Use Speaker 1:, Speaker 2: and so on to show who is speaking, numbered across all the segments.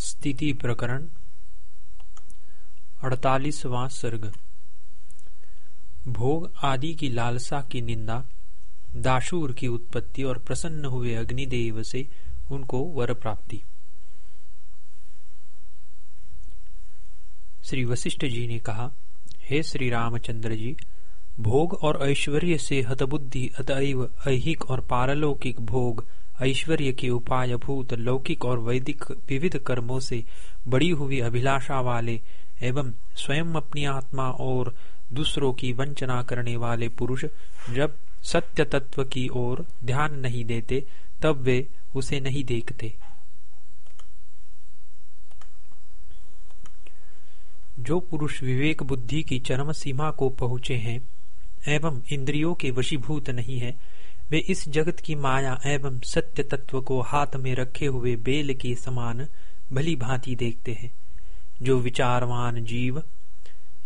Speaker 1: स्थिति प्रकरण, अड़तालीसवां सर्ग। भोग आदि की लालसा की निंदा, दाशूर की उत्पत्ति और प्रसन्न हुए अग्निदेव से उनको वर प्राप्ति। श्री वशिष्ठ जी ने कहा, हे श्री रामचंद्र जी, भोग और ऐश्वर्य से हतबुद्धि अतएव ऐहिक और पारलौकिक भोग ऐश्वर्य के उपाय भूत लौकिक और वैदिक विविध कर्मों से बड़ी हुई अभिलाषा वाले एवं स्वयं अपनी आत्मा और दूसरों की वंचना करने वाले पुरुष जब सत्य तत्व की ओर ध्यान नहीं देते, तब वे उसे नहीं देखते। जो पुरुष विवेक बुद्धि की चरम सीमा को पहुँचे हैं, एवं इंद्रियों के वशीभूत नहीं है वे इस जगत की माया एवं सत्य तत्व को हाथ में रखे हुए बेल के समान भली भांति देखते हैं। जो विचारवान जीव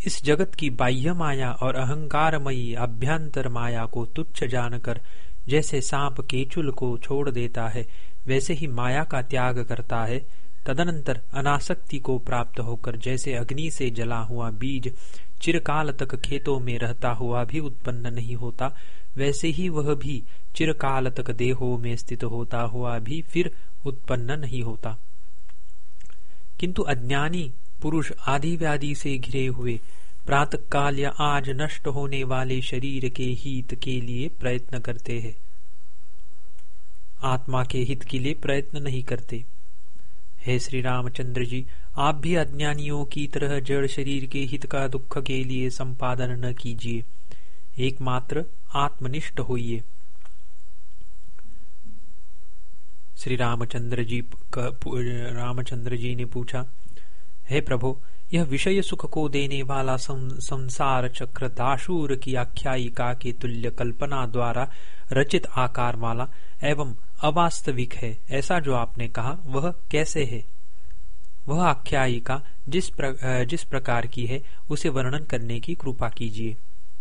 Speaker 1: इस जगत की बाह्य माया और अहंकारमयी अभ्यंतर माया को तुच्छ जानकर जैसे सांप केचुल को छोड़ देता है, वैसे ही माया का त्याग करता है। तदनंतर अनासक्ति को प्राप्त होकर जैसे अग्नि से जला हुआ बीज चिरकाल तक खेतों में रहता हुआ भी उत्पन्न नहीं होता वैसे ही वह भी चिरकाल तक देहो में स्थित होता हुआ भी फिर उत्पन्न नहीं होता। किंतु अज्ञानी पुरुष आदि व्याधि से घिरे हुए प्रातः काल या आज नष्ट होने वाले शरीर के हित के लिए प्रयत्न करते हैं। आत्मा के हित के लिए प्रयत्न नहीं करते। हे श्री रामचंद्र जी, आप भी अज्ञानियों की तरह जड़ शरीर के हित का दुख के लिए संपादन न कीजिए। एकमात्र आत्मनिष्ठ होइए। श्री रामचंद्र जी रामचंद्र जी ने पूछा हे प्रभु यह विषय सुख को देने वाला संसार चक्र दाशूर की आख्यायिका के तुल्य कल्पना द्वारा रचित आकार वाला एवं अवास्तविक है ऐसा जो आपने कहा वह कैसे है? वह आख्यायिका जिस प्र, जिस प्रकार की है उसे वर्णन करने की कृपा कीजिए।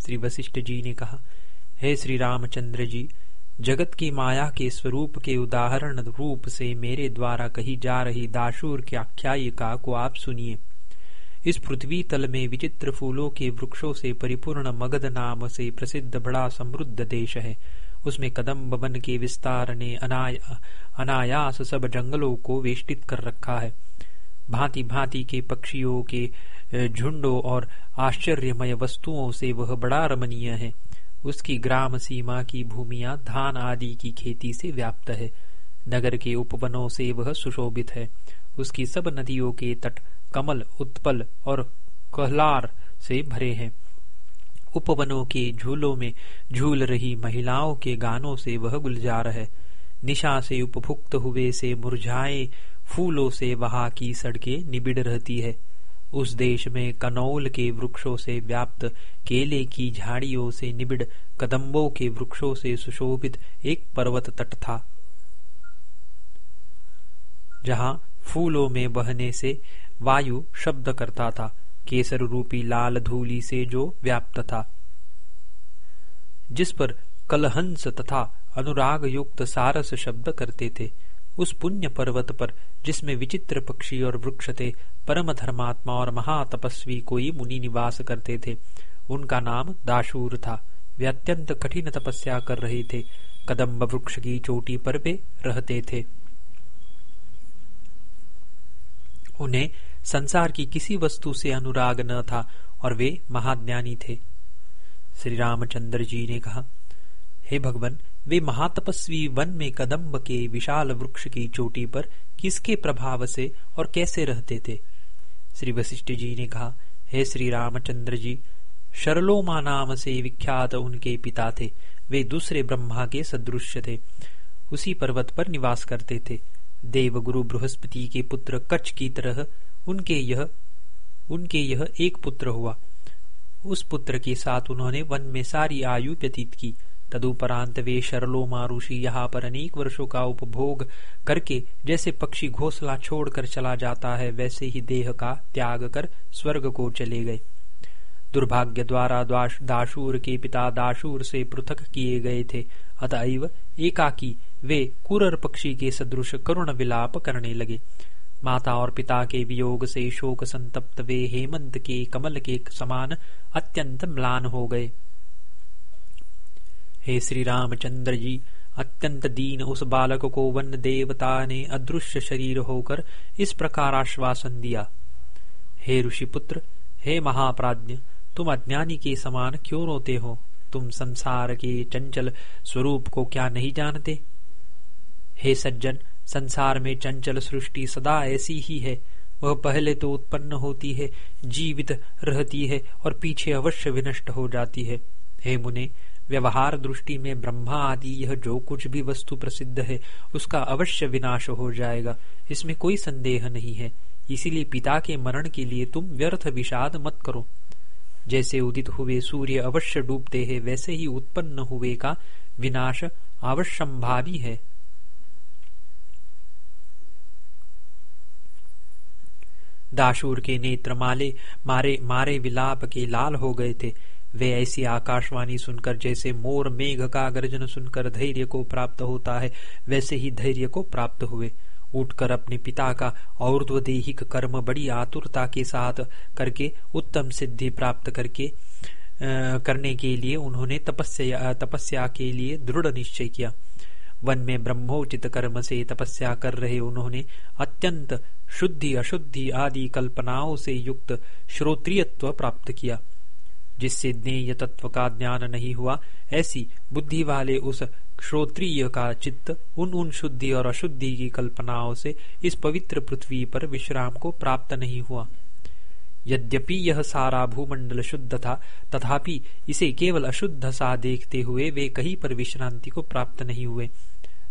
Speaker 1: श्री वशिष्ठ जी ने कहा हे श्री रामचंद्र जी जगत की माया के स्वरूप के उदाहरण रूप से मेरे द्वारा कही जा रही दाशूर की आख्यायिका को आप सुनिए। इस पृथ्वी तल में विचित्र फूलों के वृक्षों से परिपूर्ण मगध नाम से प्रसिद्ध बड़ा समृद्ध देश है। उसमें कदम वन के विस्तार ने अनाया, अनायास सब जंगलों को वेष्टित कर रखा है। भांति भांति के पक्षियों के झुंडों और आश्चर्यमय वस्तुओं से वह बड़ा रमणीय है। उसकी ग्राम सीमा की भूमिया धान आदि की खेती से व्याप्त है। नगर के उपवनों से वह सुशोभित है। उसकी सब नदियों के तट कमल, उत्पल और कहलार से भरे हैं। उपवनों के झूलों में झूल रही महिलाओं के गानों से वह गुलजार है। निशा से उपभुक्त हुए से मुरझाए फूलों से वहाँ की सड़कें निबिड़ रहती है। उस देश में कनौल के वृक्षों से व्याप्त केले की झाड़ियों से निबिड़, कदम्बों के वृक्षों से सुशोभित एक पर्वत तट था, जहाँ फूलों में बहने से वायु शब्द करता था, केसर रूपी लाल धूली से जो व्याप्त था, जिस पर कलहंस तथा अनुराग युक्त सारस शब्द करते थे, उस पुण्य पर्वत पर जिसमें विचित्र पक्षी और वृक्ष थे परम धर्मात्मा और महातपस्वी कोई मुनि निवास करते थे। उनका नाम दाशूर था। वे अत्यंत कठिन तपस्या कर रहे थे। कदम्ब वृक्ष की चोटी पर वे रहते थे। उन्हें संसार की किसी वस्तु से अनुराग न था और वे महाज्ञानी थे। श्री रामचंद्र जी ने कहा, हे भगवान, वे महातपस्वी वन में कदम्ब के विशाल वृक्ष की चोटी पर किसके प्रभाव से और कैसे रहते थे? श्री वशिष्ठ जी ने कहा, हे श्री रामचंद्र जी, शरलोमा नाम से विख्यात उनके पिता थे। वे दूसरे ब्रह्मा के सदृश थे। उसी पर्वत पर निवास करते थे। देव गुरु बृहस्पति के पुत्र कच्छ की तरह उनके यह उनके यह एक पुत्र हुआ। उस पुत्र के साथ उन्होंने वन में सारी आयु व्यतीत की। तदुपरांत वे शरलो मारुषि यहाँ पर अनेक वर्षों का उपभोग करके जैसे पक्षी घोसला छोड़कर चला जाता है, वैसे ही देह का त्याग कर स्वर्ग को चले गए। दुर्भाग्य द्वारा दाशूर के पिता दाशूर से पृथक किए गए थे। अतएव एकाकी वे कुरर पक्षी के सदृश करुण विलाप करने लगे। माता और पिता के वियोग से शोक संतप्त वे हेमंत के कमल के समान अत्यंत म्लान हो गए। हे श्री रामचंद्र जी, अत्यंत दीन उस बालक को वन देवता ने अदृश्य शरीर होकर इस प्रकार आश्वासन दिया। हे ऋषिपुत्र, हे महाप्राज्ञ, तुम अज्ञानी के समान क्यों रोते हो? तुम संसार के चंचल स्वरूप को क्या नहीं जानते? हे सज्जन, संसार में चंचल सृष्टि सदा ऐसी ही है। वह पहले तो उत्पन्न होती है, जीवित रहती है और पीछे अवश्य विनष्ट हो जाती है। हे मुने व्यवहार दृष्टि में ब्रह्मा आदि, यह जो कुछ भी वस्तु प्रसिद्ध है, उसका अवश्य विनाश हो जाएगा। इसमें कोई संदेह नहीं है। इसीलिए पिता के मरण के लिए तुम व्यर्थ विषाद मत करो। जैसे उदित हुए सूर्य अवश्य डूबते हैं, वैसे ही उत्पन्न हुए का विनाश अवश्यंभावी है। दाशूर के नेत्र माले, मारे मारे विलाप के लाल हो गए थे। वे ऐसी आकाशवाणी सुनकर जैसे मोर मेघ का गर्जन सुनकर धैर्य को प्राप्त होता है वैसे ही धैर्य को प्राप्त हुए। उठकर अपने पिता का और्ध्वदेहिक कर्म बड़ी आतुरता के साथ करके उत्तम सिद्धि प्राप्त करके आ, करने के लिए उन्होंने तपस्या तपस्या के लिए दृढ़ निश्चय किया। वन में ब्रह्मोचित कर्म से तपस्या कर रहे उन्होंने अत्यंत शुद्धि अशुद्धि आदि कल्पनाओं से युक्त श्रोत्रियत्व प्राप्त किया। जिससे ज्ञेय तत्व का ज्ञान नहीं हुआ, ऐसी बुद्धि वाले उस श्रोत्रिय का चित्त उन उन शुद्धि और अशुद्धि की कल्पनाओं से इस पवित्र पृथ्वी पर विश्राम को प्राप्त नहीं हुआ। यद्यपि यह सारा भूमंडल शुद्ध था, तथापि इसे केवल अशुद्ध सा देखते हुए वे कहीं पर विश्रांति को प्राप्त नहीं हुए।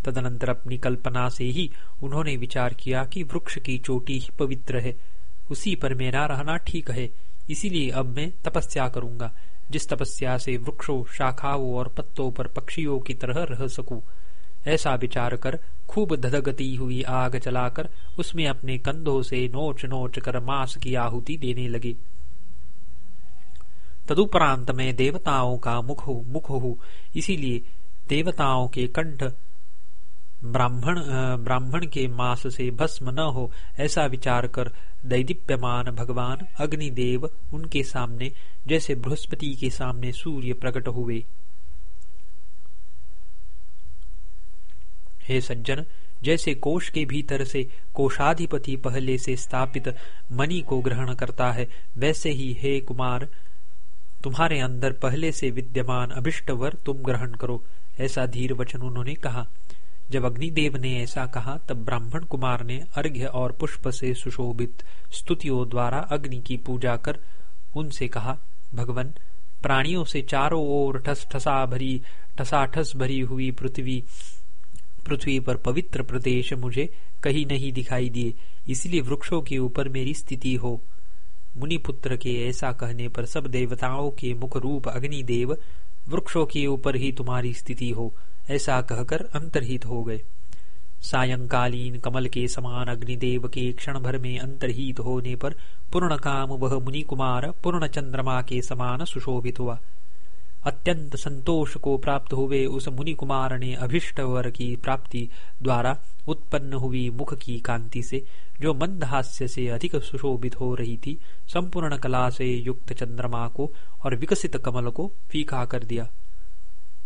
Speaker 1: तदनंतर अपनी कल्पना से ही उन्होंने विचार किया कि वृक्ष की चोटी ही पवित्र है, उसी पर मेरा रहना ठीक है। इसीलिए अब मैं तपस्या करूँगा, जिस तपस्या से वृक्षों, शाखाओं और पत्तों पर पक्षियों की तरह रह सकूँ। ऐसा विचार कर खूब धधगती हुई आग चलाकर उसमें अपने कंधों से नोच नोच कर मांस की आहुति देने लगे। तदुपरांत में देवताओं का मुख हो मुख हो। इसीलिए देवताओं के कंठ ब्राह्मण ब्राह्मण के मास से भस्म न हो, ऐसा विचार कर दैदीप्यमान भगवान अग्निदेव उनके सामने, जैसे बृहस्पति के सामने सूर्य प्रकट हुए। हे सज्जन, जैसे कोष के भीतर से कोषाधिपति पहले से स्थापित मणि को ग्रहण करता है, वैसे ही हे कुमार, तुम्हारे अंदर पहले से विद्यमान अभिष्ट वर तुम ग्रहण करो, ऐसा धीर वचन उन्होंने कहा। जब अग्निदेव ने ऐसा कहा, तब ब्राह्मण कुमार ने अर्घ्य और पुष्प से सुशोभित स्तुतियों द्वारा अग्नि की पूजा कर उनसे कहा, भगवान, प्राणियों से चारों ओर ठस ठसा भरी ठसाठस भरी हुई पृथ्वी पृथ्वी पर पवित्र प्रदेश मुझे कहीं नहीं दिखाई दिए, इसलिए वृक्षों के ऊपर मेरी स्थिति हो। मुनिपुत्र के ऐसा कहने पर सब देवताओं के मुख रूप अग्निदेव वृक्षों के ऊपर ही तुम्हारी स्थिति हो। ऐसा कहकर अंतर्हित हो गए। सायंकालीन कमल के समान अग्निदेव के क्षण भर में अंतर्हित होने पर पूर्ण काम वह मुनि कुमार पूर्ण चंद्रमा के समान सुशोभित हुआ। अत्यंत संतोष को प्राप्त हुए उस मुनि कुमार ने अभिष्ट वर की प्राप्ति द्वारा उत्पन्न हुई मुख की कांति से, जो मंद हास्य से अधिक सुशोभित हो रही थी, संपूर्ण कला से युक्त चंद्रमा को और विकसित कमल को फीका कर दिया।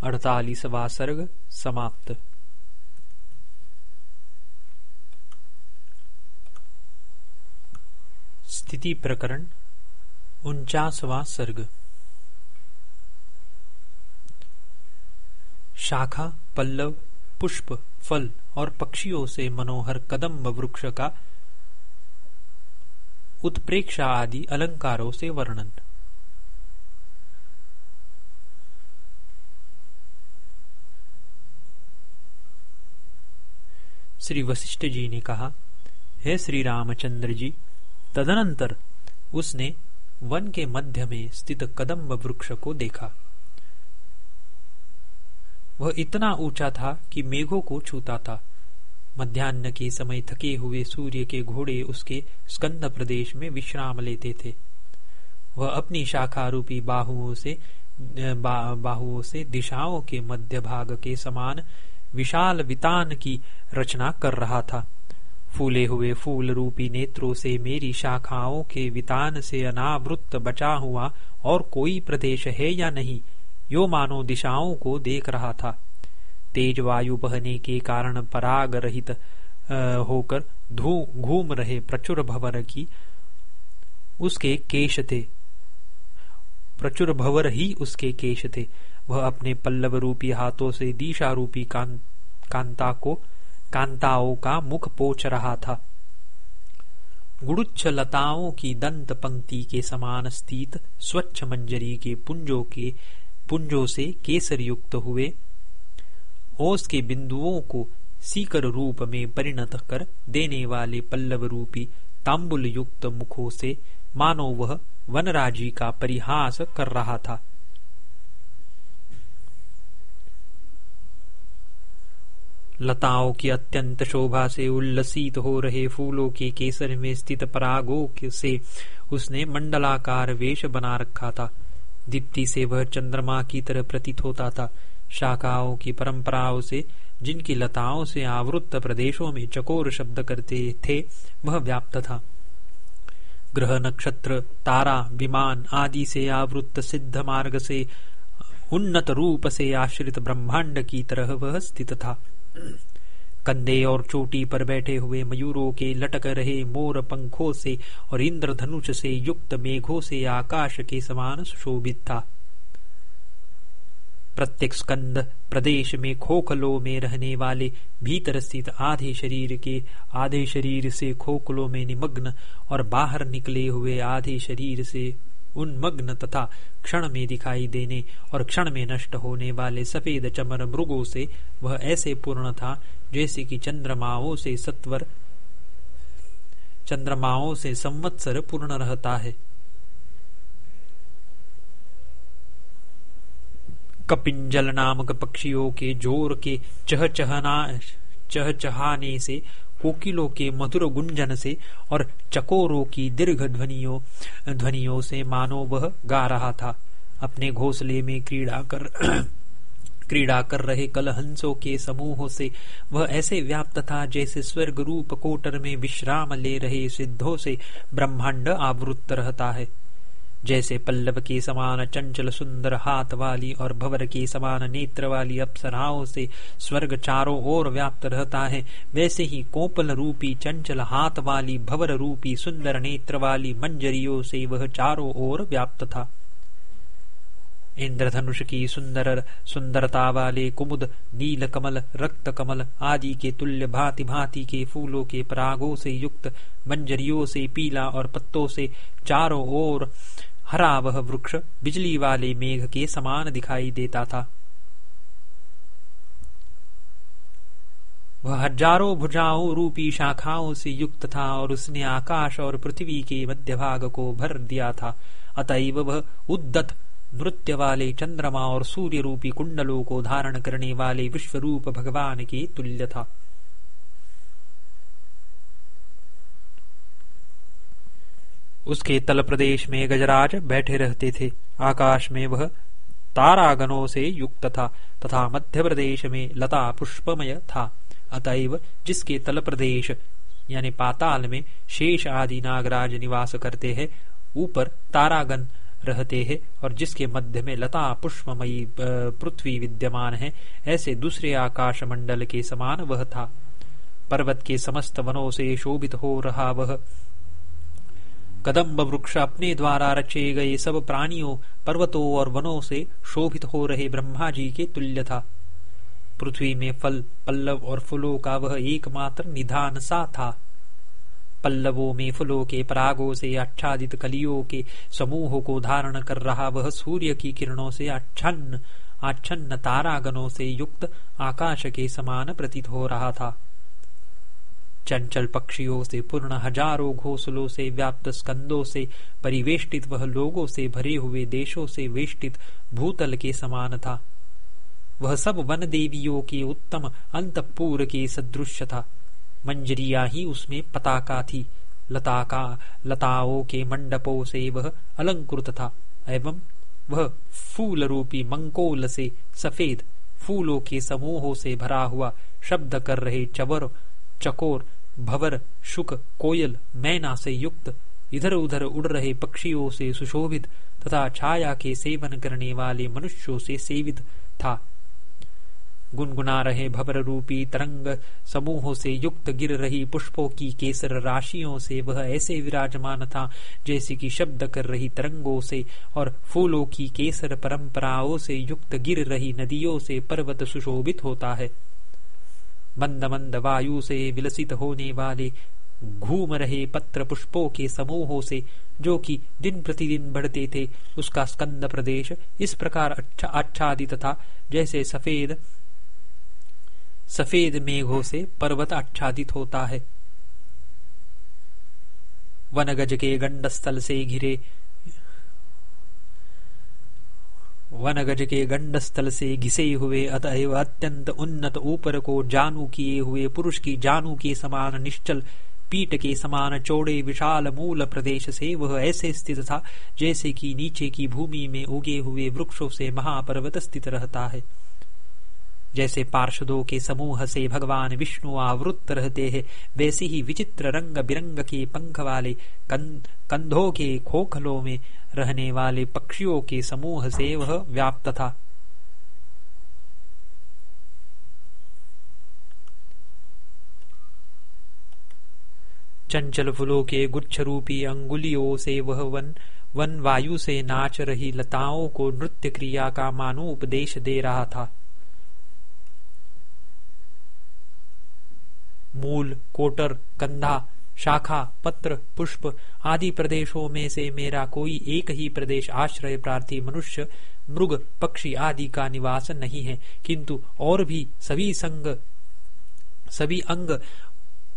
Speaker 1: अड़तालीसवा सर्ग समाप्त। स्थिति प्रकरण, उनचासवा सर्ग। शाखा, पल्लव, पुष्प, फल और पक्षियों से मनोहर कदम्ब वृक्ष का उत्प्रेक्षा आदि अलंकारों से वर्णन। श्री वशिष्ठ जी ने कहा हे श्री रामचंद्र जी तदनंतर उसने वन के मध्य में स्थित कदम्ब वृक्ष को देखा। वह इतना ऊँचा था कि मेघों को छूता था। मध्यान्ह के समय थके हुए सूर्य के घोड़े उसके स्कंद प्रदेश में विश्राम लेते थे। वह अपनी शाखा रूपी बाहुओं से बा, बाहुओं से दिशाओं के मध्य भाग के समान विशाल वितान की रचना कर रहा था। फूले हुए फूल रूपी नेत्रों से मेरी शाखाओं के वितान से अनावृत बचा हुआ और कोई प्रदेश है या नहीं, यो मानो दिशाओं को देख रहा था। तेज वायु बहने के कारण पराग रहित होकर घूम रहे प्रचुर भवर की, उसके केश थे। प्रचुर भवर ही उसके केश थे। वह अपने पल्लव रूपी हाथों से दिशा रूपी कां, कांता को कांताओं का मुख पोच रहा था। गुड़ुच्छ लताओं की दंत पंक्ति के समान स्थित स्वच्छ मंजरी के पुंजों के पुंजों से केसर युक्त हुए। ओस के बिंदुओं को सीकर रूप में परिणत कर देने वाले पल्लव रूपी तांबुल युक्त मुखों से मानो वह वनराजी का परिहास कर रहा था। लताओं की अत्यंत शोभा से उल्लसित हो रहे फूलों के केसर में स्थित परागों से उसने मंडलाकार वेश बना रखा था। दीप्ति से वह चंद्रमा की तरह प्रतीत होता था। शाखाओं की परंपराओं से, जिनकी लताओं से आवृत्त प्रदेशों में चकोर शब्द करते थे, वह व्याप्त था। ग्रह नक्षत्र, तारा, विमान आदि से आवृत्त सिद्ध मार्ग से, उन्नत रूप से आश्रित ब्रह्मांड की तरह वह स्थित था। कंधे और चोटी पर बैठे हुए मयूरों के लटक रहे मोर पंखों से और इंद्रधनुष से युक्त मेघों से आकाश के समान सुशोभित था। प्रत्येक स्कंद प्रदेश में खोखलों में रहने वाले, भीतर स्थित आधे शरीर के आधे शरीर से खोखलों में निमग्न और बाहर निकले हुए आधे शरीर से उन्मग्न तथा क्षण में दिखाई देने और क्षण में नष्ट होने वाले सफ़ेद चमर मृगों से वह ऐसे पूर्ण था जैसे कि चंद्रमाओं से सत्वर, चंद्रमाओं से संवत्सर पूर्ण रहता है। कपिंजल नामक पक्षियों के ज़ोर के चह चहचहना, चहचहाने से कोकिलों के मधुर गुंजन से और चकोरों की दीर्घ ध्वनियों ध्वनियों से मानो वह गा रहा था। अपने घोंसले में क्रीड़ा कर क्रीड़ा कर रहे कलहंसों के समूहों से वह ऐसे व्याप्त था जैसे स्वर्ग रूप कोटर में विश्राम ले रहे सिद्धों से ब्रह्मांड आवृत्त रहता है। जैसे पल्लव के समान चंचल सुंदर हाथ वाली और भवर के समान नेत्र वाली अप्सराओं से स्वर्ग चारों ओर व्याप्त रहता है, वैसे ही कोपल रूपी चंचल हाथ वाली, भवर रूपी सुंदर नेत्र वाली मंजरियों से वह चारों ओर व्याप्त था। इंद्रधनुष की सुंदर, सुंदरता वाले कुमुद, नील कमल, रक्त कमल आदि के तुल्य भांति भांति के फूलों के परागों से युक्त मंजरियों से पीला और पत्तों से चारों ओर हरा वह वृक्ष, बिजली वाले मेघ के समान दिखाई देता था। वह हज़ारों भुजाओं रूपी शाखाओं से युक्त था और उसने आकाश और पृथ्वी के मध्य भाग को भर दिया था। अतएव वह उद्दत, नृत्य वाले चंद्रमा और सूर्य रूपी कुंडलों को धारण करने वाले विश्व रूप भगवान के तुल्य था। उसके तल प्रदेश में गजराज बैठे रहते थे। आकाश में वह तारागनों से युक्त था, तथा मध्य प्रदेश में लता पुष्पमय था। अतएव जिसके तल प्रदेश, यानी पाताल में शेष आदि नागराज निवास करते हैं, ऊपर तारागन रहते हैं, और जिसके मध्य में लता पुष्पमयी पृथ्वी विद्यमान है, ऐसे दूसरे आकाश मंडल के समान वह था। पर्वत के समस्त वनों से शोभित हो रहा वह कदम्ब वृक्ष अपने द्वारा रचे गए सब प्राणियों, पर्वतों और वनों से शोभित हो रहे ब्रह्मा जी के तुल्य था। पृथ्वी में फल, पल्लव और फूलों का वह एकमात्र निधान सा था। पल्लवों में फूलों के परागों से आच्छादित कलियों के समूह को धारण कर रहा वह सूर्य की किरणों से आच्छन्न आच्छन्न तारागणों से युक्त आकाश के समान प्रतीत हो रहा था। चंचल पक्षियों से, पूर्ण हज़ारों घोसलों से, व्याप्त स्कंदों से, परिवेष्टित वह लोगों से, भरे हुए देशों से वेष्टित भूतल के समान था। वह सब वन देवियों के उत्तम अंतपुर के सदृश था। मंजरिया ही उसमें पताका थी। लता का लताओं के मंडपों से वह अलंकृत था एवं वह फूल रूपी मंकोल से सफ़ेद फूलों के समूहों से भरा हुआ शब्द कर रहे चवर, चकोर भवर, शुक, कोयल, मैना से युक्त इधर उधर उड़ रहे पक्षियों से सुशोभित, तथा छाया के सेवन करने वाले मनुष्यों से सेवित था। गुनगुना रहे भवर रूपी तरंग, समूहों से युक्त गिर रही पुष्पों की केसर राशियों से वह ऐसे विराजमान था, जैसे कि शब्द कर रही तरंगों से, और फूलों की केसर परंपराओं से युक्त गिर रही नदियों से पर्वत सुशोभित होता है। मंद मंद वायु से विलसित होने वाले घूम रहे पत्र पुष्पों के समूहों से जो कि दिन प्रतिदिन बढ़ते थे, उसका स्कंद प्रदेश इस प्रकार अच्छा आच्छादित था, जैसे सफ़ेद सफ़ेद मेघों से पर्वत आच्छादित होता है। वनगज के गंडस्थल से घिरे वनगज के गंड स्थल से घिसे हुए अतएव अत्यंत उन्नत ऊपर को जानू किए हुए पुरुष की जानू के समान निश्चल पीट के समान चौड़े विशाल मूल प्रदेश से वह ऐसे स्थित था, जैसे कि नीचे की भूमि में उगे हुए वृक्षों से महापर्वत स्थित रहता है। जैसे पार्षदों के समूह से भगवान विष्णु आवृत रहते हैं, वैसे ही विचित्र रंग बिरंग के पंख वाले कंधों के खोखलों में रहने वाले पक्षियों के समूह से वह व्याप्त था। चंचल फूलों के गुच्छ रूपी अंगुलियों से वह वन वन वायु से नाच रही लताओं को नृत्य क्रिया का मानो उपदेश दे रहा था। मूल, कोटर, कंधा, शाखा, पत्र, पुष्प आदि प्रदेशों में से मेरा कोई एक ही प्रदेश आश्रय प्रार्थी मनुष्य, मृग, पक्षी आदि का निवास नहीं है। किंतु और भी सभी संग, सभी अंग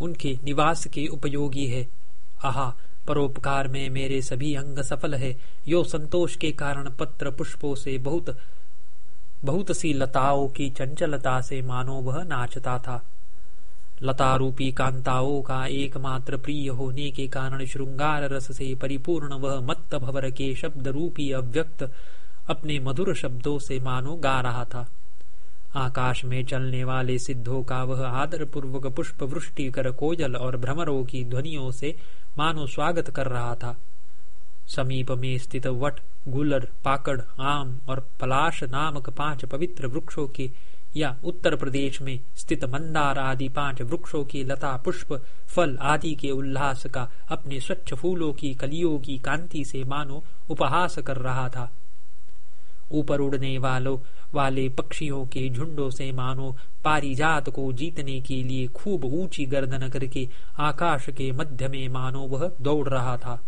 Speaker 1: उनके निवास के उपयोगी है। आहा, परोपकार में मेरे सभी अंग सफल है। यो संतोष के कारण पत्र पुष्पों से बहुत बहुत सी लताओं की चंचलता से मानो वह नाचता था। लता रूपी कांताओं का एकमात्र प्रिय होने के कारण श्रृंगार रस से परिपूर्ण वह मत्त भवर के शब्द रूपी अव्यक्त अपने मधुर शब्दों से मानो गा रहा था। आकाश में चलने वाले सिद्धों का वह आदर पूर्वक पुष्प वृष्टि कर कोजल और भ्रमरों की ध्वनियों से मानो स्वागत कर रहा था। समीप में स्थित वट, गुलर, पाकड़, आम और पलाश नामक पाँच पवित्र वृक्षों के या उत्तर प्रदेश में स्थित मंदार आदि पाँच वृक्षों की लता, पुष्प, फल आदि के उल्लास का अपने स्वच्छ फूलों की कलियों की कांति से मानो उपहास कर रहा था। ऊपर उड़ने वालों, वाले पक्षियों के झुंडों से मानो पारिजात को जीतने के लिए खूब ऊँची गर्दन करके आकाश के मध्य में मानो वह दौड़ रहा था।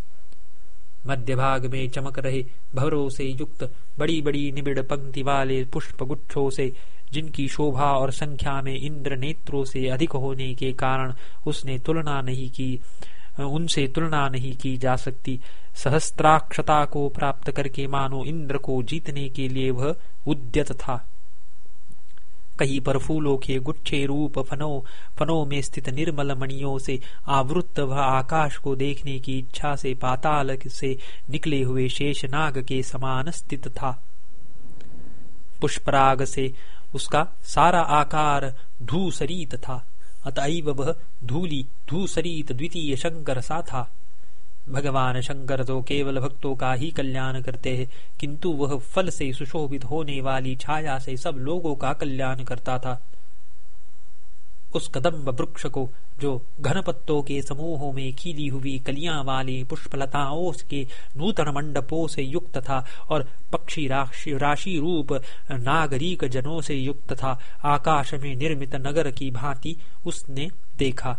Speaker 1: मध्य भाग में चमक रहे भवरों से युक्त बड़ी बड़ी निबिड़ पंक्ति वाले पुष्प गुच्छों से जिनकी शोभा और संख्या में इंद्र नेत्रों से अधिक होने के कारण उसने तुलना नहीं की, उनसे तुलना नहीं की जा सकती। सहस्त्राक्षता को प्राप्त करके मानो इंद्र को जीतने के लिए वह उद्यत था। कहीं पर फूलों के गुच्छे रूप फनों फनों में स्थित निर्मल मणियों से आवृत वह आकाश को देखने की इच्छा से पाताल से निकले हुए शेषनाग के समान स्थित था। पुष्पराग से उसका सारा आकार धूसरीत था। अतएव वह धूली, धूसरीत द्वितीय शंकर सा था। भगवान शंकर तो केवल भक्तों का ही कल्याण करते हैं, किंतु वह फल से सुशोभित होने वाली छाया से सब लोगों का कल्याण करता था। उस कदम्ब वृक्ष को जो घन पत्तों के समूहों में खिली हुई कलियाँ वाली पुष्पलताओं के नूतन मंडपों से युक्त था और पक्षी राशि, राशि रूप नागरिक जनों से युक्त था आकाश में निर्मित नगर की भांति उसने देखा।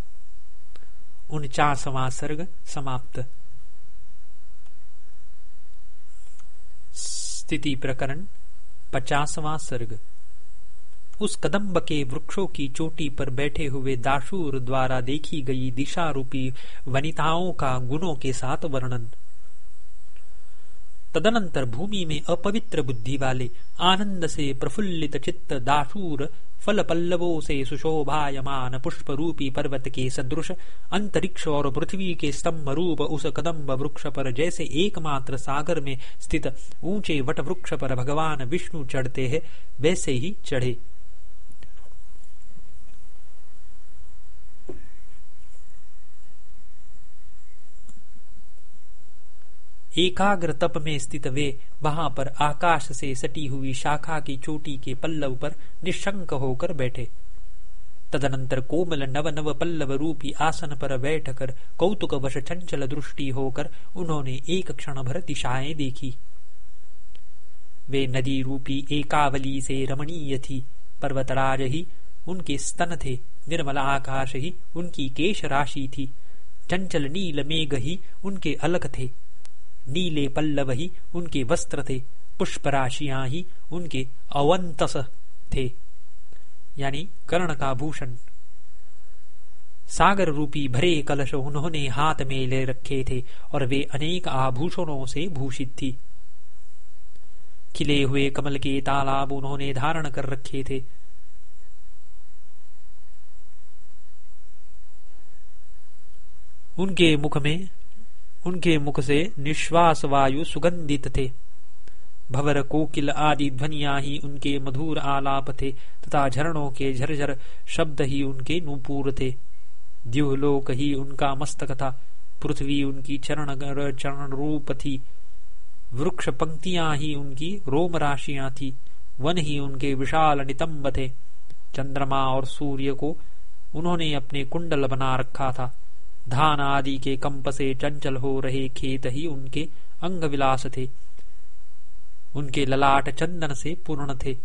Speaker 1: उनचासवां सर्ग समाप्त। स्थिति प्रकरण पचासवा सर्ग। उस कदम्ब के वृक्षों की चोटी पर बैठे हुए दाशूर द्वारा देखी गई दिशा रूपी वनिताओं का गुणों के साथ वर्णन। तदनंतर भूमि में अपवित्र बुद्धि वाले, आनंद से प्रफुल्लित चित्त दाशूर फल पल्लवों से सुशोभायमान पुष्प रूपी पर्वत के सदृश, अंतरिक्ष और पृथ्वी के स्तंभ रूप उस कदम्ब वृक्ष पर जैसे एकमात्र सागर में स्थित ऊँचे वट वृक्ष पर भगवान विष्णु चढ़ते हैं, वैसे ही चढ़े। एकाग्र तप में स्थित वे वहाँ पर आकाश से सटी हुई शाखा की चोटी के पल्लव पर निशंक होकर बैठे। तदनंतर कोमल नव नव पल्लव रूपी आसन पर बैठकर कौतुक वश चंचल दृष्टि होकर उन्होंने एक क्षण भर दिशाएँ देखी। वे नदी रूपी एकावली से रमणीय थी, पर्वतराज ही उनके स्तन थे, निर्मल आकाश ही उनकी केश राशि थी, चंचल नील मेघ ही उनके अलग थे। नीले पल्लव ही उनके वस्त्र थे पुष्प राशियाँ ही उनके अवंतस थे, यानी कर्ण का भूषण सागर रूपी भरे कलश उन्होंने हाथ में ले रखे थे और वे अनेक आभूषणों से भूषित थी। खिले हुए कमल के तालाब उन्होंने धारण कर रखे थे। उनके मुख में उनके मुख से निश्वास वायु सुगंधित थे। भवर, कोकिल आदि ध्वनिया ही उनके मधुर आलाप थे, तथा झरणों के झरझर शब्द ही उनके नूपुर थे। द्युलोक ही उनका मस्तक था, पृथ्वी उनकी चरण चरण रूप थी। वृक्ष पंक्तियाँ ही उनकी रोम राशियाँ थी, वन ही उनके विशाल नितंब थे। चंद्रमा और सूर्य को उन्होंने अपने कुंडल बना रखा था। धान आदि के कंप से चंचल हो रहे खेत ही उनके अंग विलास थे। उनके ललाट चंदन से पूर्ण थे।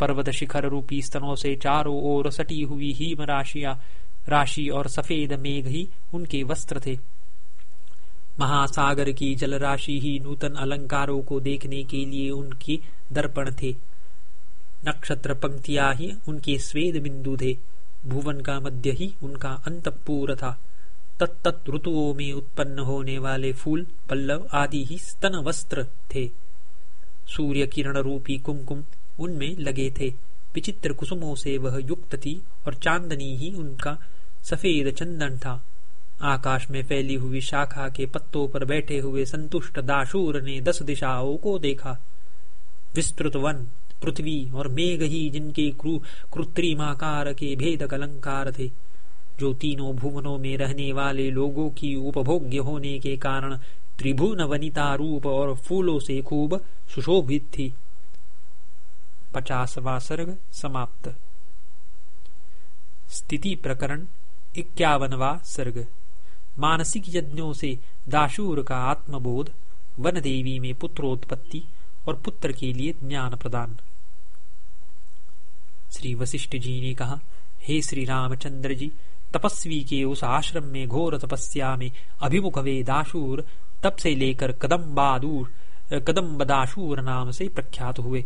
Speaker 1: पर्वत शिखर रूपी स्तनों से चारों ओर सटी हुई हिम राशिया, राशि और सफ़ेद मेघ ही उनके वस्त्र थे। महासागर की जल राशि ही नूतन अलंकारों को देखने के लिए उनकी दर्पण थे। नक्षत्र पंक्तियाँ ही उनके स्वेद बिंदु थे। भुवन का मध्य ही उनका अंतपुर था। तत्त ऋतुओं में उत्पन्न होने वाले फूल, पल्लव आदि ही स्तन वस्त्र थे। सूर्य किरण रूपी कुमकुम उनमें लगे थे। विचित्र कुसुमों से वह युक्त थी और चांदनी ही उनका सफ़ेद चंदन था। आकाश में फैली हुई शाखा के पत्तों पर बैठे हुए संतुष्ट दाशूर ने दस दिशाओं को देखा। विस्तृत वन, पृथ्वी और मेघ ही जिनके कृत्रिमाकार के भेदक अलंकार थे। जो तीनों भुवनों में रहने वाले लोगों की उपभोग्य होने के कारण त्रिभुवन वनिता रूप और फूलों से खूब सुशोभित थी। पचासवा सर्ग समाप्त। स्थिति प्रकरण इक्यावनवा सर्ग। मानसिक यज्ञों से दाशूर का आत्मबोध वन देवी में पुत्रोत्पत्ति और पुत्र के लिए ज्ञान प्रदान। श्री वशिष्ठ जी ने कहा, हे श्री रामचंद्र जी तपस्वी के उस आश्रम में घोर तपस्या में अभिमुख वे दाशूर तब से लेकर कदम्बादूर कदम्बदाशूर नाम से प्रख्यात हुए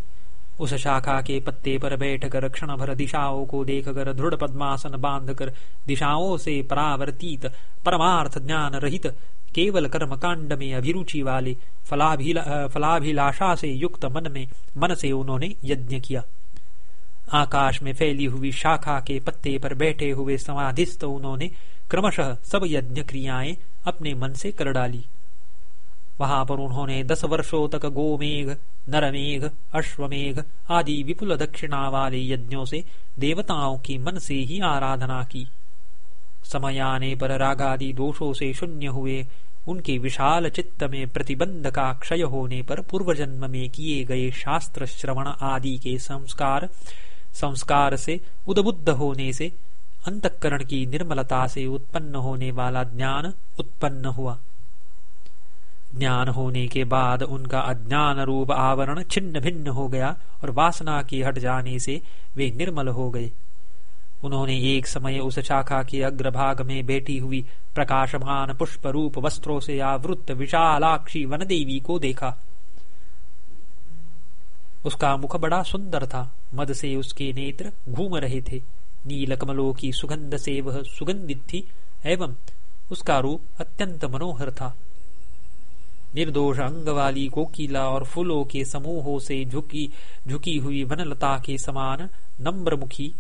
Speaker 1: उस शाखा के पत्ते पर बैठकर क्षण भर दिशाओं को देखकर दृढ़ पद्मासन बांधकर दिशाओं से परावर्तित परमार्थ ज्ञान रहित केवल कर्म कांड में अभिरुचि वाले फलाभिला, फलाभिलाषा से युक्त मन में मन से उन्होंने यज्ञ किया। आकाश में फैली हुई शाखा के पत्ते पर बैठे हुए समाधिस्थ उन्होंने क्रमशः सब यज्ञ क्रियाएँ अपने मन से कर डाली। वहाँ पर उन्होंने दस वर्षों तक गोमेघ, नरमेघ, अश्वमेघ आदि विपुल दक्षिणा वाले यज्ञों से देवताओं की मन से ही आराधना की। समय आने पर रागादि दोषों से शून्य हुए। उनके विशाल चित्त में प्रतिबंध का क्षय होने पर पूर्व जन्म में किए गए शास्त्र श्रवण आदि के संस्कार संस्कार से, उदबुद्ध होने से, अंतकरण की निर्मलता से उत्पन्न होने वाला ज्ञान उत्पन्न हुआ। ज्ञान होने के बाद उनका अज्ञान रूप आवरण छिन्न भिन्न हो गया और वासना के हट जाने से वे निर्मल हो गए। उन्होंने एक समय उस शाखा के अग्रभाग में बैठी हुई प्रकाशमान पुष्प रूप वस्त्रों से आवृत विशालाक्षी वन देवी को देखा। उसका मुख बड़ा सुंदर था। मद से उसके नेत्र घूम रहे थे। नील कमलों की सुगंध से वह सुगंधित थी एवं उसका रूप अत्यंत मनोहर था। निर्दोष अंग वाली कोकिला और फूलों के समूहों से झुकी झुकी हुई वनलता के समान नम्र मुखी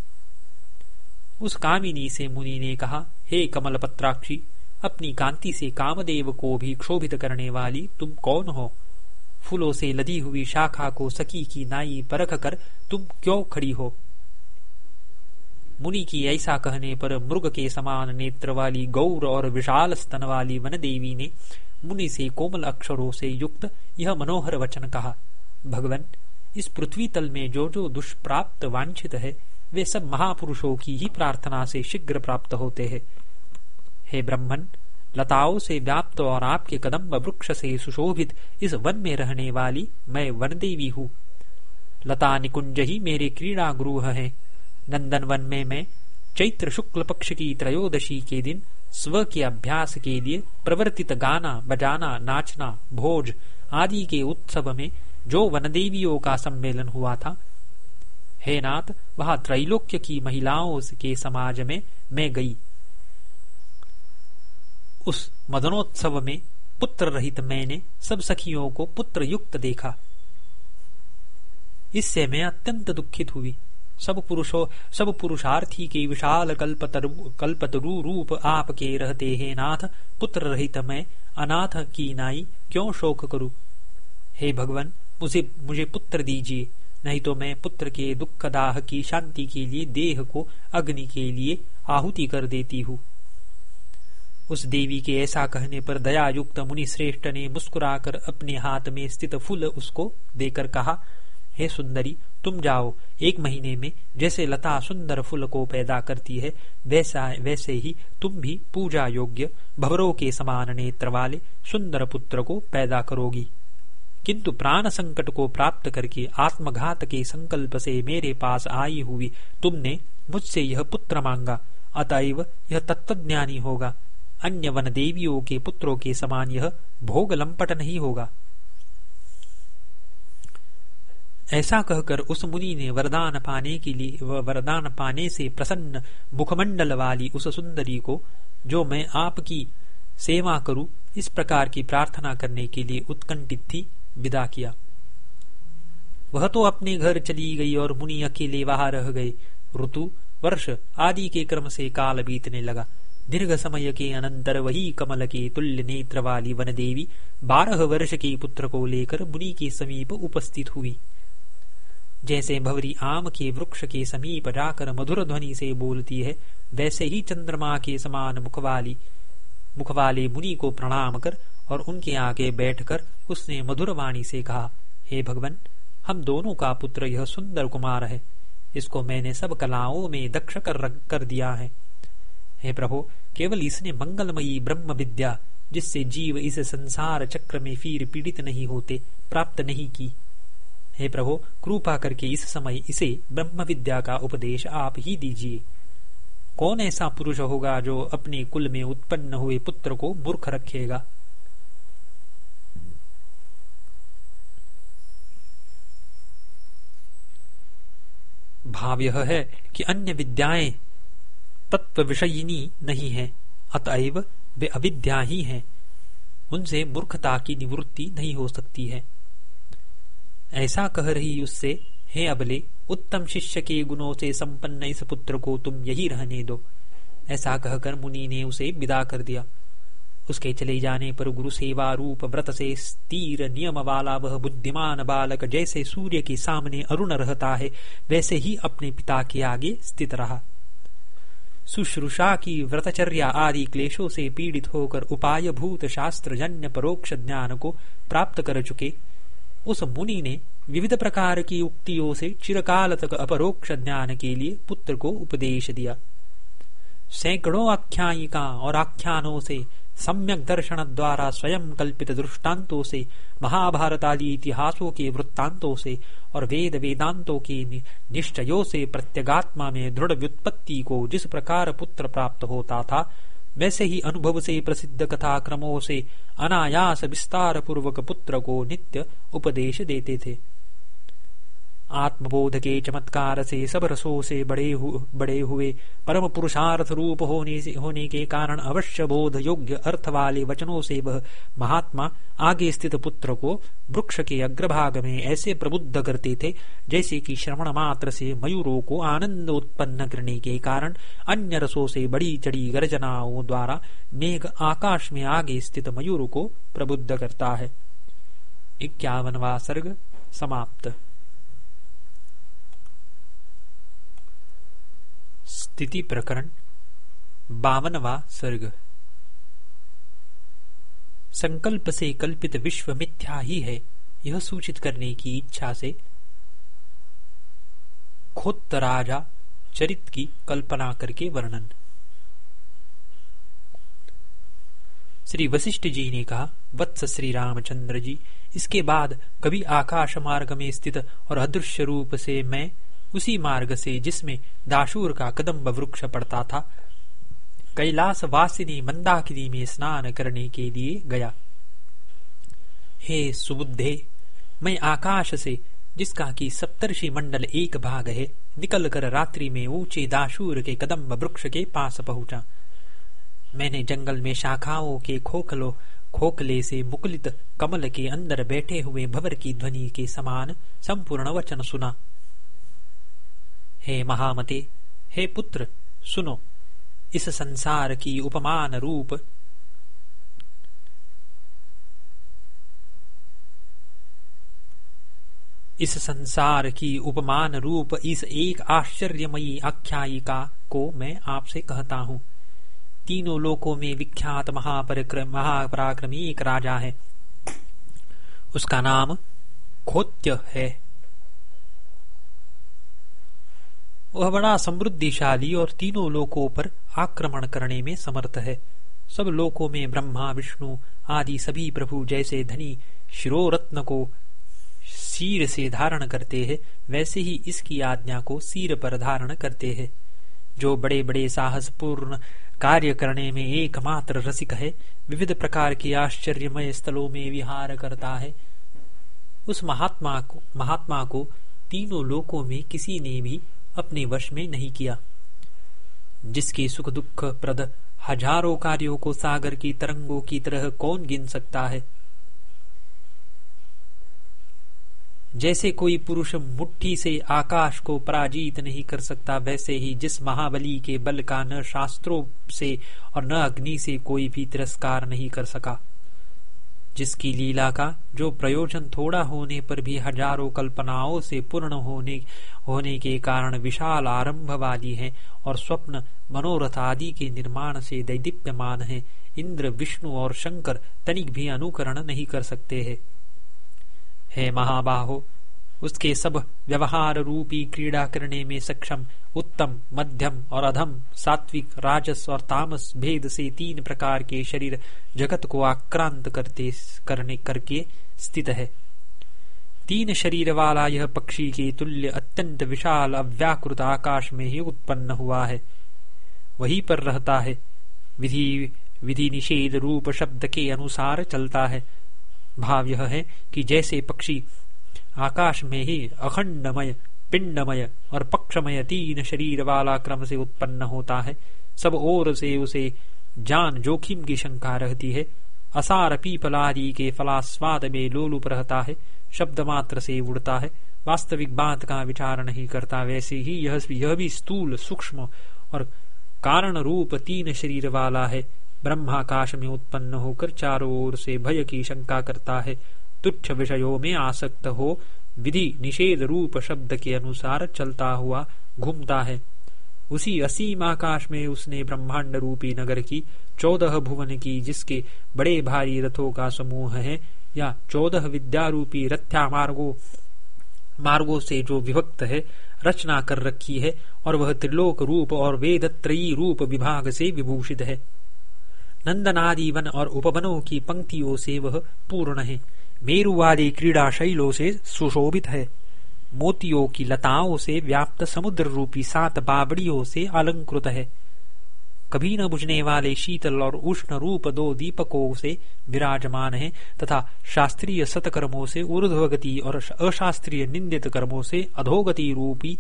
Speaker 1: उस कामिनी से मुनि ने कहा, हे कमल पत्राक्षी, अपनी कांति से कामदेव को भी क्षोभित करने वाली तुम कौन हो? फूलों से लदी हुई शाखा को सकी की नाई परख कर, तुम क्यों खड़ी हो? मुनि की ऐसा कहने पर मृग के समान नेत्र वाली, गौर और विशाल स्तन वाली वन देवी ने मुनि से कोमल अक्षरों से युक्त यह मनोहर वचन कहा, भगवान, इस पृथ्वी तल में जो जो दुष्प्राप्त वांछित है, वे सब महापुरुषों की ही प्रार्थना से शीघ्र प्राप्त होते हैं। हे ब्रह्मन लताओं से व्याप्त और आपके कदम्ब वृक्ष से सुशोभित इस वन में रहने वाली मैं वन देवी हूँ। लता निकुंज ही मेरे क्रीड़ा गृह है। नंदन वन में मैं चैत्र शुक्ल पक्ष की त्रयोदशी के दिन स्व के अभ्यास के लिए प्रवर्तित गाना, बजाना, नाचना, भोज आदि के उत्सव में जो वनदेवियों का सम्मेलन हुआ था। हे नाथ, वह त्रैलोक्य की महिलाओं के समाज में मैं गई। उस मदनोत्सव में पुत्र रहित मैंने सब सखियों को पुत्र युक्त देखा। इससे मैं अत्यंत दुखित हुई। सब पुरुषों, सब पुरुषार्थी के विशाल कल्पतरु रूप आपके रहते हे नाथ। पुत्र रहित मैं अनाथ की नाई क्यों शोक करूँ? हे भगवान, मुझे मुझे पुत्र दीजिए, नहीं तो मैं पुत्र के दुख, दाह की शांति के लिए, देह को अग्नि के लिए आहुति कर देती हूँ। उस देवी के ऐसा कहने पर दया युक्त मुनि श्रेष्ठ ने मुस्कुराकर अपने हाथ में स्थित फूल उसको देकर कहा, हे सुंदरी, तुम जाओ। एक महीने में जैसे लता सुंदर फूल को पैदा करती है, वैसा, वैसे ही तुम भी पूजा योग्य भवरों के समान नेत्र वाले सुंदर पुत्र को पैदा करोगी। किंतु प्राण संकट को प्राप्त करके आत्मघात के संकल्प से मेरे पास आई हुई तुमने मुझसे यह पुत्र मांगा। अतएव यह तत्वज्ञानी होगा। अन्य वन देवियों के पुत्रों के समान यह भोग लंपट नहीं होगा। ऐसा कहकर उस मुनि ने वरदान पाने के लिए वरदान पाने से प्रसन्न मुखमंडल वाली उस सुंदरी को, जो मैं आपकी सेवा करूँ, इस प्रकार की प्रार्थना करने के लिए उत्कंठित थी, विदा किया। वह तो अपने घर चली गई और मुनि अकेले वहाँ रह गए। ऋतु, वर्ष आदि के क्रम से काल बीतने लगा। दीर्घ समय के अनंतर वही कमल के तुल्य नेत्र वाली वन देवी बारह वर्ष के पुत्र को लेकर मुनि के समीप उपस्थित हुई। जैसे भवरी आम के वृक्ष के समीप जाकर मधुर ध्वनि से बोलती है वैसे ही चंद्रमा के समान मुखवाली मुखवाले मुनि को प्रणाम कर और उनके आगे बैठकर उसने मधुर वाणी से कहा हे भगवान हम दोनों का पुत्र यह सुंदर कुमार है। इसको मैंने सब कलाओं में दक्ष कर, कर दिया है। हे प्रभु, केवल इसने मंगलमयी ब्रह्म विद्या जिससे जीव इस संसार चक्र में फिर पीड़ित नहीं होते, प्राप्त नहीं की। हे प्रभु, कृपा करके इस समय इसे ब्रह्म विद्या का उपदेश आप ही दीजिए। कौन ऐसा पुरुष होगा जो अपने कुल में उत्पन्न हुए पुत्र को मूर्ख रखेगा? भाव यह है कि अन्य विद्याएँ तत्व विषयिनी नहीं है, अतएव वे अविद्या ही हैं। उनसे मूर्खता की निवृत्ति नहीं हो सकती है। ऐसा कह रही उससे, हे अबले, उत्तम शिष्य के गुणों से संपन्न इस पुत्र को तुम यही रहने दो। ऐसा कहकर मुनि ने उसे विदा कर दिया। उसके चले जाने पर गुरु सेवा रूप व्रत से स्थिर नियम वाला वह बुद्धिमान बालक जैसे सूर्य के सामने अरुण रहता है, वैसे ही अपने पिता के आगे स्थित रहा। शुश्रूषा की व्रतचर्या आदि क्लेशों से पीड़ित होकर उपाय भूत शास्त्र जन्य परोक्ष ज्ञान को प्राप्त कर चुके। उस मुनि ने विविध प्रकार की उक्तियों से चिरकाल तक अपरोक्ष ज्ञान के लिए पुत्र को उपदेश दिया। सैकड़ों आख्यायिका और आख्यानों से सम्यक दर्शन द्वारा स्वयं कल्पित दृष्टांतों से महाभारत आदि इतिहासों के वृत्तांतों से और वेद वेदांतों के निश्चयों से प्रत्यगात्मा में दृढ़ व्युत्पत्ति को जिस प्रकार पुत्र प्राप्त होता था, वैसे ही अनुभव से प्रसिद्ध कथा क्रमों से अनायास विस्तार पूर्वक पुत्र को नित्य उपदेश देते थे। आत्मबोध के चमत्कार से सब रसों से बड़े हु, बड़े हुए। परम पुरुषार्थ रूप होने से होने के कारण अवश्य बोध योग्य अर्थ वाले वचनों से वह महात्मा आगे स्थित पुत्र को वृक्ष के अग्रभाग में ऐसे प्रबुद्ध करते थे जैसे कि श्रवण मात्र से मयूरों को आनंद उत्पन्न करने के कारण अन्य रसों से बड़ी चढ़ी गर्जनाओं द्वारा मेघ आकाश में आगे स्थित मयूर को प्रबुद्ध करता है। इक्यावनवा सर्ग समाप्त। स्थिति प्रकरण, बावनवा सर्ग। संकल्प से कल्पित विश्व मिथ्या ही है, यह सूचित करने की इच्छा से। खोत्तराजा चरित की कल्पना करके वर्णन। श्री वशिष्ठ जी ने कहा, वत्स श्री रामचंद्र जी, इसके बाद कभी आकाश मार्ग में स्थित और अदृश्य रूप से मैं उसी मार्ग से जिसमें दाशूर का कदम्ब वृक्ष पड़ता था। कैलाश वासिनी मंदाकिनी में स्नान करने के लिए गया। हे सुबुद्धे, मैं आकाश से, जिसका कि सप्तर्षि मंडल एक भाग है, निकलकर रात्रि में ऊँचे दाशूर के कदम्ब वृक्ष के पास पहुँचा। मैंने जंगल में शाखाओं के खोखलो, खोखले से मुकुलित कमल के अंदर बैठे हुए भवर की ध्वनि के समान संपूर्ण वचन सुना। हे महामते, हे पुत्र, सुनो, इस संसार की उपमान रूप। इस संसार की उपमान रूप इस एक आश्चर्यमयी आख्यायिका को मैं आपसे कहता हूँ। तीनों लोकों में विख्यात महापरिक्रम महापराक्रमी एक राजा है। उसका नाम खोत्य है। वह बड़ा समृद्धिशाली और तीनों लोकों पर आक्रमण करने में समर्थ है। सब लोकों में ब्रह्मा, विष्णु आदि सभी प्रभु जैसे धनी शिरोरत्न को सीर से धारण करते हैं, वैसे ही इसकी आज्ञा को सीर पर धारण करते हैं। जो बड़े बड़े साहसपूर्ण कार्य करने में एकमात्र रसिक है, विविध प्रकार के आश्चर्यमय स्थलों में विहार करता है। उस महात्मा को महात्मा को तीनों लोकों में किसी ने भी अपने वश में नहीं किया। जिसके सुख दुख प्रद हज़ारों कार्यों को सागर की तरंगों की तरह कौन गिन सकता है? जैसे कोई पुरुष मुट्ठी से आकाश को पराजित नहीं कर सकता, वैसे ही जिस महाबली के बल का न शास्त्रों से और न अग्नि से कोई भी तिरस्कार नहीं कर सका। जिसकी लीला का जो प्रयोजन थोड़ा होने पर भी हज़ारों कल्पनाओं से पूर्ण होने होने के कारण विशाल आरंभ वाली है और स्वप्न मनोरथ आदि के निर्माण से दैदीप्यमान है। इंद्र, विष्णु और शंकर तनिक भी अनुकरण नहीं कर सकते हैं। हे महाबाहो, उसके सब व्यवहार रूपी क्रीड़ा करने में सक्षम उत्तम, मध्यम और अधम, सात्विक, राजस और तामस, भेद से तीन प्रकार के शरीर जगत को आक्रांत करते, करने, करके स्थित है। तीन शरीर वाला यह पक्षी के तुल्य अत्यंत विशाल अव्याकृत आकाश में ही उत्पन्न हुआ है। वही पर रहता है। विधि विधि निषेध रूप शब्द के अनुसार चलता है। भाव यह है कि जैसे पक्षी आकाश में ही अखंडमय पिंडमय और पक्षमय तीन शरीर वाला क्रम से उत्पन्न होता है। सब ओर से उसे जान जोखिम की शंका रहती है। असार पीपलादि के फलास्वाद में लोलुप रहता है। शब्द मात्र से उड़ता है। वास्तविक बात का विचार नहीं करता। वैसे ही यह यह भी स्थूल, सूक्ष्म और कारण रूप तीन शरीर वाला है। ब्रह्माकाश में उत्पन्न होकर चारों ओर से भय की शंका करता है। तुच्छ विषयों में आसक्त हो विधि निषेध रूप शब्द के अनुसार चलता हुआ घूमता है। उसी असीम आकाश में उसने ब्रह्मांड रूपी नगर की चौदह भुवन की, जिसके बड़े भारी रथों का समूह है, या चौदह विद्या रूपी रथ्या मार्गो मार्गो से जो विभक्त है, रचना कर रखी है, और वह त्रिलोक रूप और वेद त्रयी रूप विभाग से विभूषित है। नंदनादि वन और उपवनों की पंक्तियों से वह पूर्ण है। मेरु वाली क्रीड़ा शैलों से सुशोभित है। मोतियों की लताओं से व्याप्त समुद्र रूपी सात बाबड़ियों से अलंकृत है। कभी न बुझने वाले शीतल और उष्ण रूप दो दीपकों से विराजमान है तथा शास्त्रीय सतकर्मों से ऊर्ध्वगति और अशास्त्रीय निंदित कर्मों से अधोगति रूपी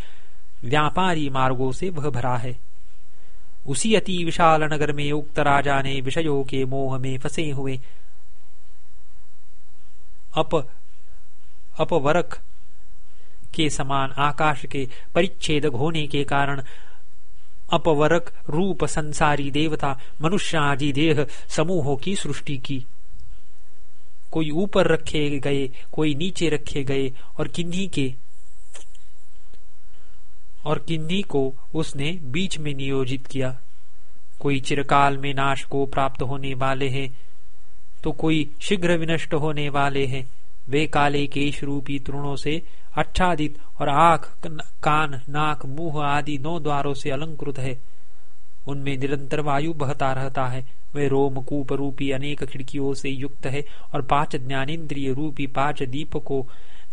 Speaker 1: व्यापारी मार्गों से वह भरा है। उसी अति विशाल नगर में उक्त राजा ने विषयों के मोह में फंसे हुए अप, अपवरक के समान, आकाश के परिच्छेदक होने के कारण अपवरक रूप संसारी देवता मनुष्य आदि देह समूहों की सृष्टि की। कोई ऊपर रखे गए, कोई नीचे रखे गए, और किन्हीं के, और किन्हीं को उसने बीच में नियोजित किया। कोई चिरकाल में नाश को प्राप्त होने वाले हैं तो कोई शीघ्र विनष्ट होने वाले हैं। वे काले केश रूपी तृणों से आच्छादित और आख, कान नाक, मुँह आदि नौ द्वारों से अलंकृत है। उनमें निरंतर वायु बहता रहता है। वे रोमकूप रूपी अनेक खिड़कियों से युक्त है और पाँच ज्ञानेन्द्रिय रूपी पाँच दीपकों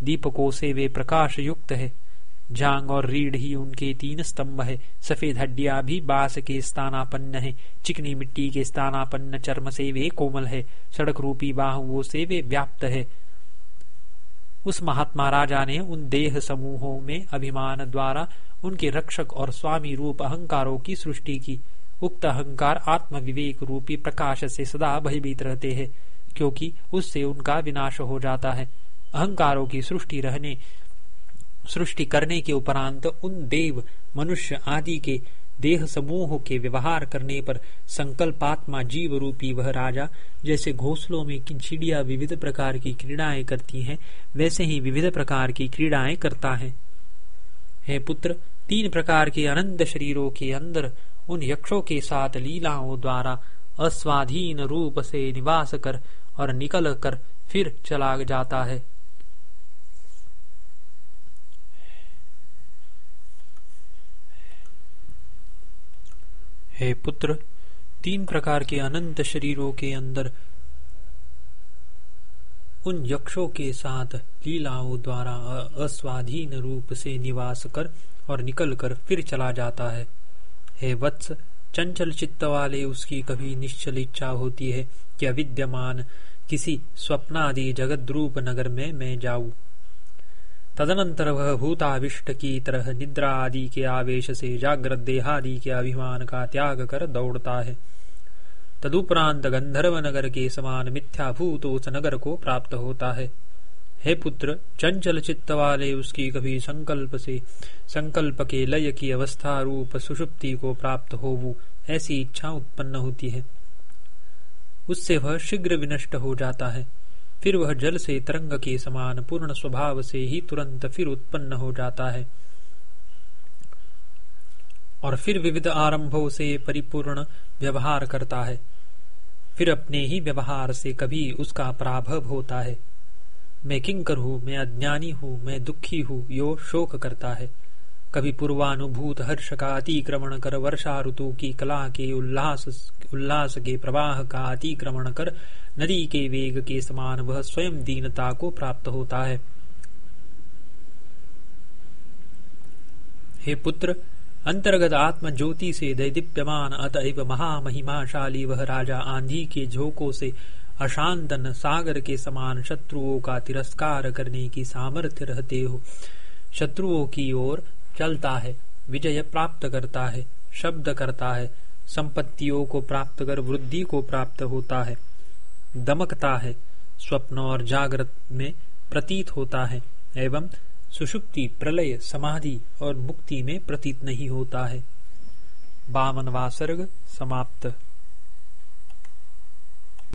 Speaker 1: दीपकों से वे प्रकाश युक्त है। जांग और रीढ़ ही उनके तीन स्तंभ है। सफ़ेद हड्डिया भी बास के स्थानापन्न है। चिकनी मिट्टी के स्थानापन्न चर्म से वे कोमल है। सड़क रूपी बाहुओं से वे व्याप्त है। उस महात्मा राजा ने उन देह समूहों में अभिमान द्वारा उनके रक्षक और स्वामी रूप अहंकारों की सृष्टि की। उक्त अहंकार आत्म विवेक रूपी प्रकाश से सदा भयभीत रहते हैं, क्योंकि उससे उनका विनाश हो जाता है। अहंकारों की सृष्टि रहने सृष्टि करने के उपरांत उन देव, मनुष्य आदि के देह समूह के व्यवहार करने पर संकल्पात्मा जीव रूपी वह राजा, जैसे घोसलों में चिड़िया विविध प्रकार की क्रीड़ाएँ करती हैं, वैसे ही विविध प्रकार की क्रीड़ाएँ करता है। हे पुत्र, तीन प्रकार के अनंत शरीरों के अंदर उन यक्षों के साथ लीलाओं द्वारा अस्वाधीन रूप से निवास कर और निकल कर फिर चला जाता है। हे पुत्र, तीन प्रकार के अनंत शरीरों के अंदर, उन यक्षों के साथ लीलाओं द्वारा अस्वाधीन रूप से निवास कर और निकल कर फिर चला जाता है। हे वत्स, चंचल चित्त वाले उसकी कभी निश्चल इच्छा होती है कि अविद्यमान किसी स्वप्नादि जगत रूप नगर में मैं जाऊँ। तदनंतर वह भूताविष्ट की तरह निद्रा आदि के आवेश से जागृत देहादि के अभिमान का त्याग कर दौड़ता है। तदुपरांत गंधर्व नगर के समान मिथ्याभूत उस नगर को प्राप्त होता है। हे पुत्र चंचल चित्त वाले उसकी कभी संकल्प से संकल्प के लय की अवस्था रूप सुषुप्ति को प्राप्त हो ऐसी इच्छा उत्पन्न होती है। उससे वह शीघ्र विनष्ट हो जाता है। फिर वह जल से तरंग के समान पूर्ण स्वभाव से ही तुरंत फिर उत्पन्न हो जाता है। और फिर विविध आरंभों से परिपूर्ण व्यवहार करता है। फिर अपने ही व्यवहार से कभी उसका पराभव होता है। मैं किंकर हूँ, मैं अज्ञानी हूँ, मैं दुखी हूँ, यो शोक करता है। कभी पूर्वानुभूत हर्ष का अतिक्रमण कर वर्षा ऋतु की कला के उल्लास उल्लास के प्रवाह का अतिक्रमण कर नदी के वेग के समान वह स्वयं दीनता को प्राप्त होता है। हे पुत्र, अंतर्गत आत्म ज्योति से दैदीप्यमान अतएव महामहिमाशाली वह राजा आंधी के झोंकों से अशांतन सागर के समान शत्रुओं का तिरस्कार करने की सामर्थ्य रहते हो। शत्रुओं की ओर चलता है, विजय प्राप्त करता है, शब्द करता है, संपत्तियों को प्राप्त कर, वृद्धि को प्राप्त होता है। दमकता है, स्वप्न और जागृत में प्रतीत होता है, एवं सुषुप्ति, प्रलय, समाधि और मुक्ति में प्रतीत नहीं होता है। बावनवा सर्ग समाप्त।